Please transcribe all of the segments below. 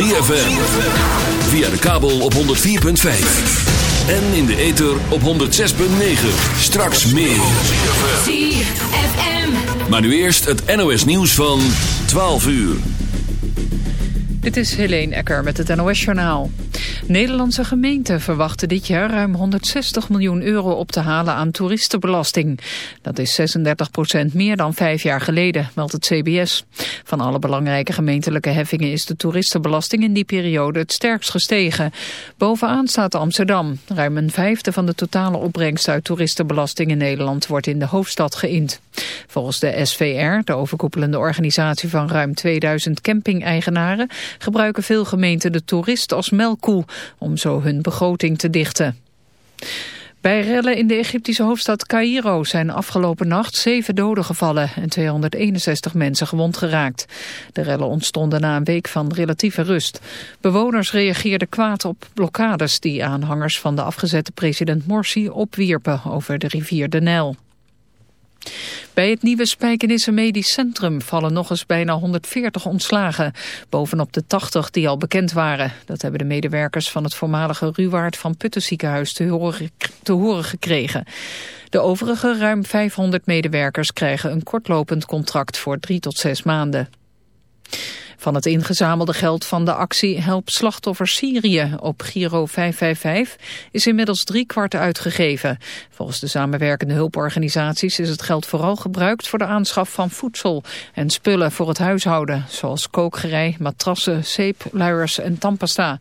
ZFM. Via de kabel op 104.5. En in de ether op 106.9. Straks meer. ZFM. Maar nu eerst het NOS nieuws van 12 uur. Dit is Helene Ecker met het NOS-journaal. Nederlandse gemeenten verwachten dit jaar ruim 160 miljoen euro op te halen aan toeristenbelasting. Dat is 36 procent meer dan vijf jaar geleden, meldt het CBS. Van alle belangrijke gemeentelijke heffingen is de toeristenbelasting in die periode het sterkst gestegen. Bovenaan staat Amsterdam. Ruim een vijfde van de totale opbrengst uit toeristenbelasting in Nederland wordt in de hoofdstad geïnd. Volgens de SVR, de overkoepelende organisatie van ruim 2000 camping-eigenaren, gebruiken veel gemeenten de toerist als melkkoe om zo hun begroting te dichten. Bij rellen in de Egyptische hoofdstad Cairo zijn afgelopen nacht zeven doden gevallen en 261 mensen gewond geraakt. De rellen ontstonden na een week van relatieve rust. Bewoners reageerden kwaad op blokkades die aanhangers van de afgezette president Morsi opwierpen over de rivier de Nijl. Bij het nieuwe Spijkenisse Medisch Centrum vallen nog eens bijna 140 ontslagen. Bovenop de 80 die al bekend waren. Dat hebben de medewerkers van het voormalige Ruwaard van Putten ziekenhuis te horen, te horen gekregen. De overige ruim 500 medewerkers krijgen een kortlopend contract voor drie tot zes maanden. Van het ingezamelde geld van de actie Help Slachtoffers Syrië op Giro 555 is inmiddels drie kwart uitgegeven. Volgens de samenwerkende hulporganisaties is het geld vooral gebruikt voor de aanschaf van voedsel en spullen voor het huishouden, zoals kookgerei, matrassen, zeep, luiers en tandpasta.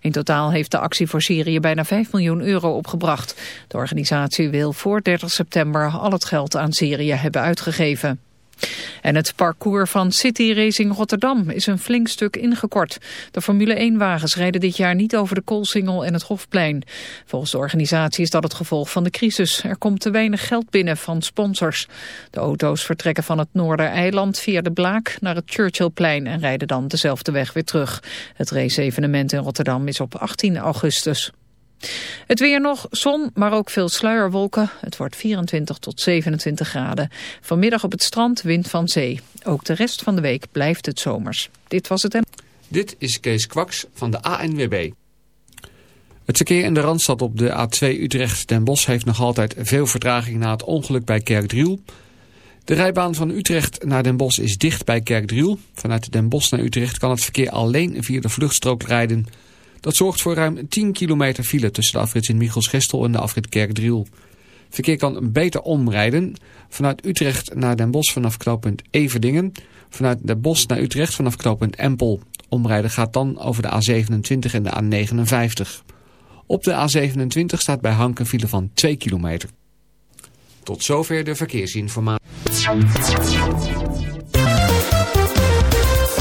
In totaal heeft de actie voor Syrië bijna 5 miljoen euro opgebracht. De organisatie wil voor 30 september al het geld aan Syrië hebben uitgegeven. En het parcours van City Racing Rotterdam is een flink stuk ingekort. De Formule 1-wagens rijden dit jaar niet over de Koolsingel en het Hofplein. Volgens de organisatie is dat het gevolg van de crisis. Er komt te weinig geld binnen van sponsors. De auto's vertrekken van het Noordereiland via de Blaak naar het Churchillplein... en rijden dan dezelfde weg weer terug. Het race-evenement in Rotterdam is op 18 augustus. Het weer nog, zon, maar ook veel sluierwolken. Het wordt 24 tot 27 graden. Vanmiddag op het strand wind van zee. Ook de rest van de week blijft het zomers. Dit was het en... Dit is Kees Kwaks van de ANWB. Het verkeer in de Randstad op de A2 Utrecht-Den Bosch heeft nog altijd veel vertraging na het ongeluk bij Kerkdriel. De rijbaan van Utrecht naar Den Bosch is dicht bij Kerkdriel. Vanuit Den Bosch naar Utrecht kan het verkeer alleen via de vluchtstrook rijden... Dat zorgt voor ruim 10 kilometer file tussen de afrit in Michels-Gestel en de afrit Kerkdriel. Verkeer kan beter omrijden vanuit Utrecht naar Den Bosch vanaf knooppunt Everdingen. Vanuit Den Bosch naar Utrecht vanaf knooppunt Empel. Omrijden gaat dan over de A27 en de A59. Op de A27 staat bij Hank een file van 2 kilometer. Tot zover de verkeersinformatie.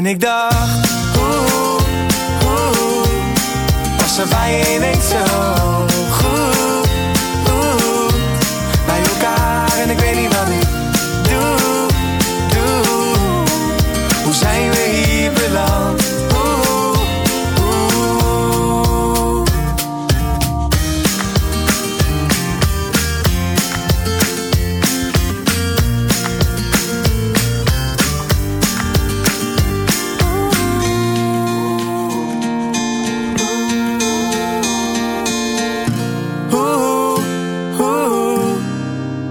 En ik dacht, oeh, oeh, oeh was er bij je ineens zo?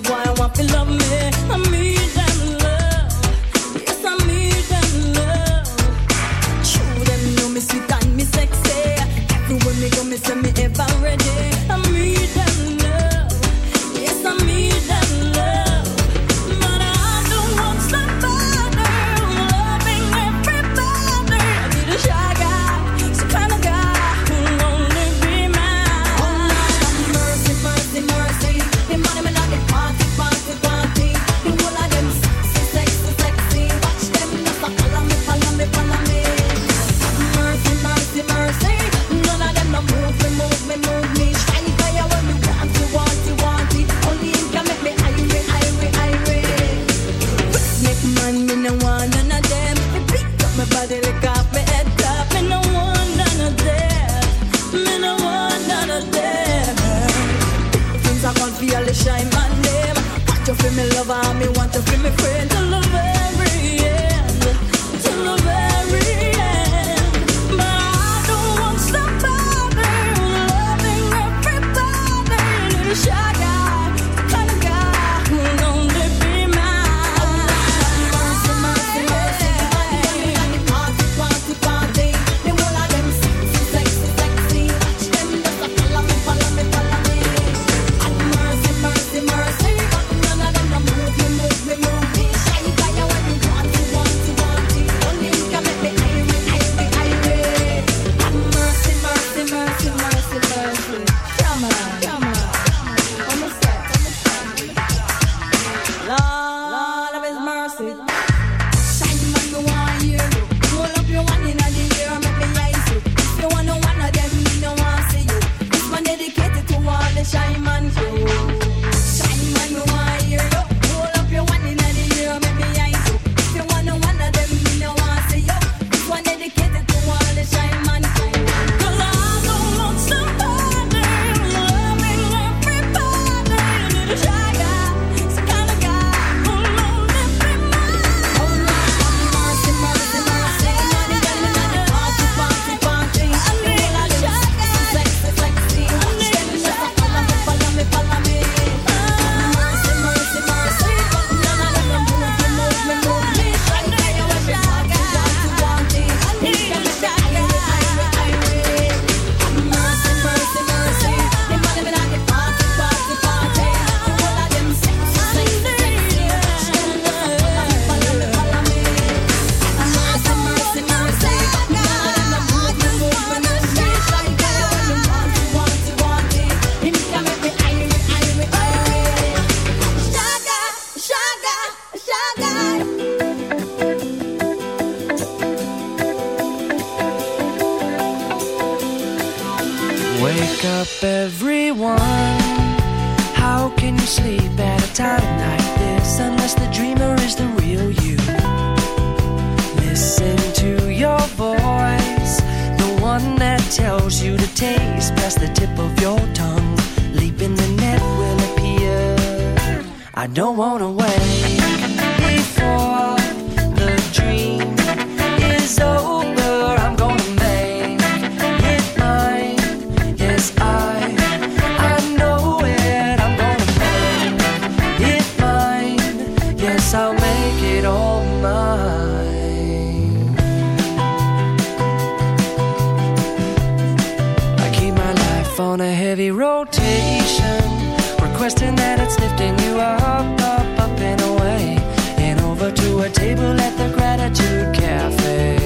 boy, I want to love me. make it all mine. I keep my life on a heavy rotation, requesting that it's lifting you up, up, up and away, and over to a table at the Gratitude Cafe.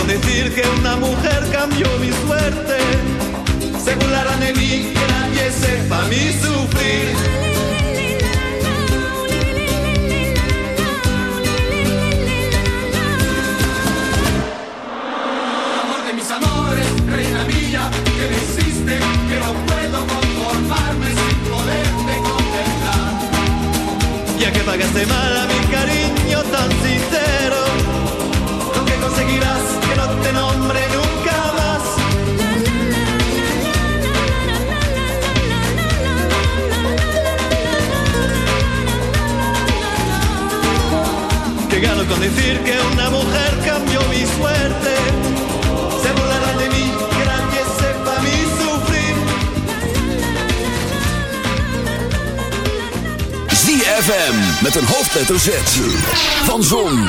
con decir que una mujer cambió mi suerte. Se burlarán de mí, que nadie sepa mi sufrir. Amor de mis amores, reina mía, que me hiciste, que no puedo conformarme sin poderte contemplar. Ya que pagaste mal a mi cariño tan sincero, te nombre nunca más. Que gano con decir que una mujer cambió mi suerte. Se burlarán de mí, que nadie sepa mi sufrir. ZFM met een hoofdletter Z. Van Zon,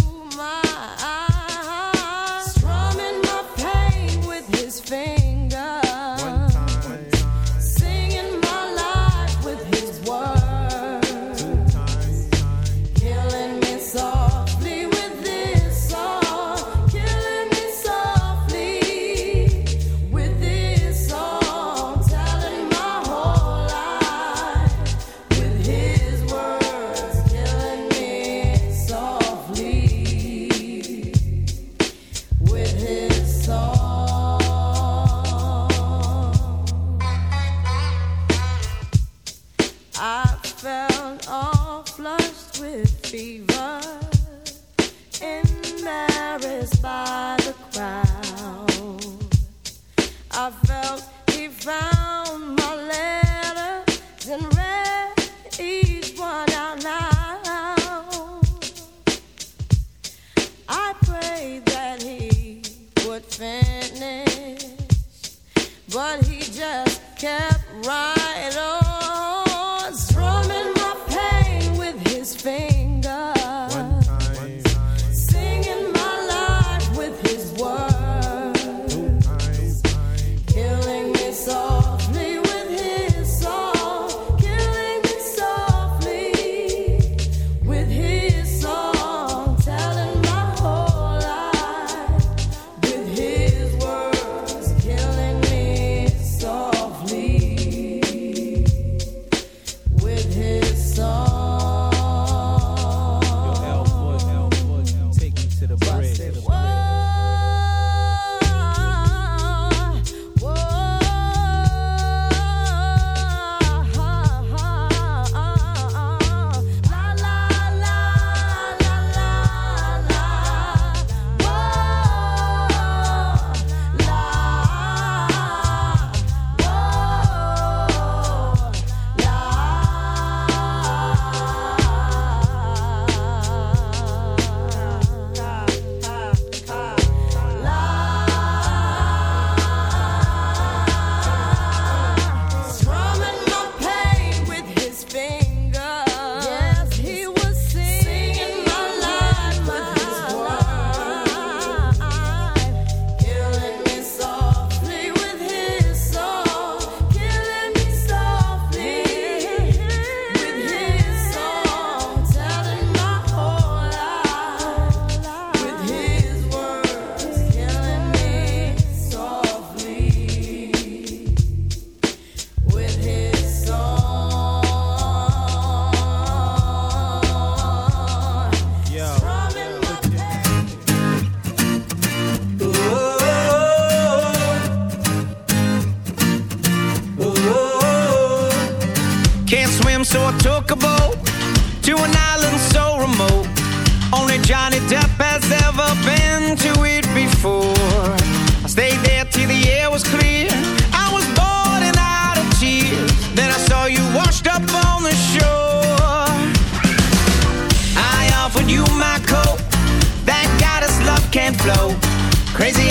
flow. Crazy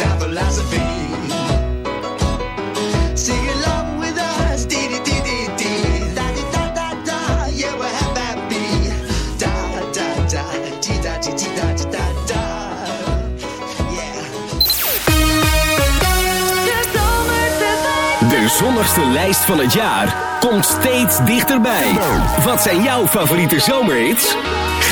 da. De zonnigste lijst van het jaar komt steeds dichterbij. Wat zijn jouw favoriete zomerhits?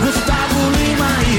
Gustavo Lima e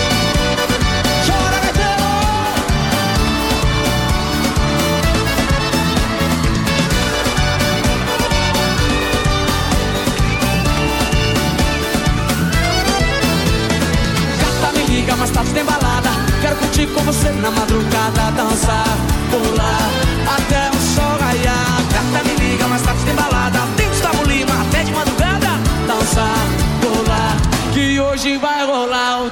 Curtir com você na madrugada Dançar, pular, até o sol raiar Gata me liga, mais tarde tem balada Tem Gustavo Lima, até de madrugada Dançar, pular, que hoje vai rolar O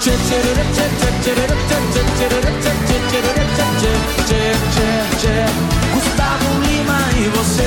Gustavo Lima e você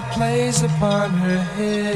sunlight plays upon her hair.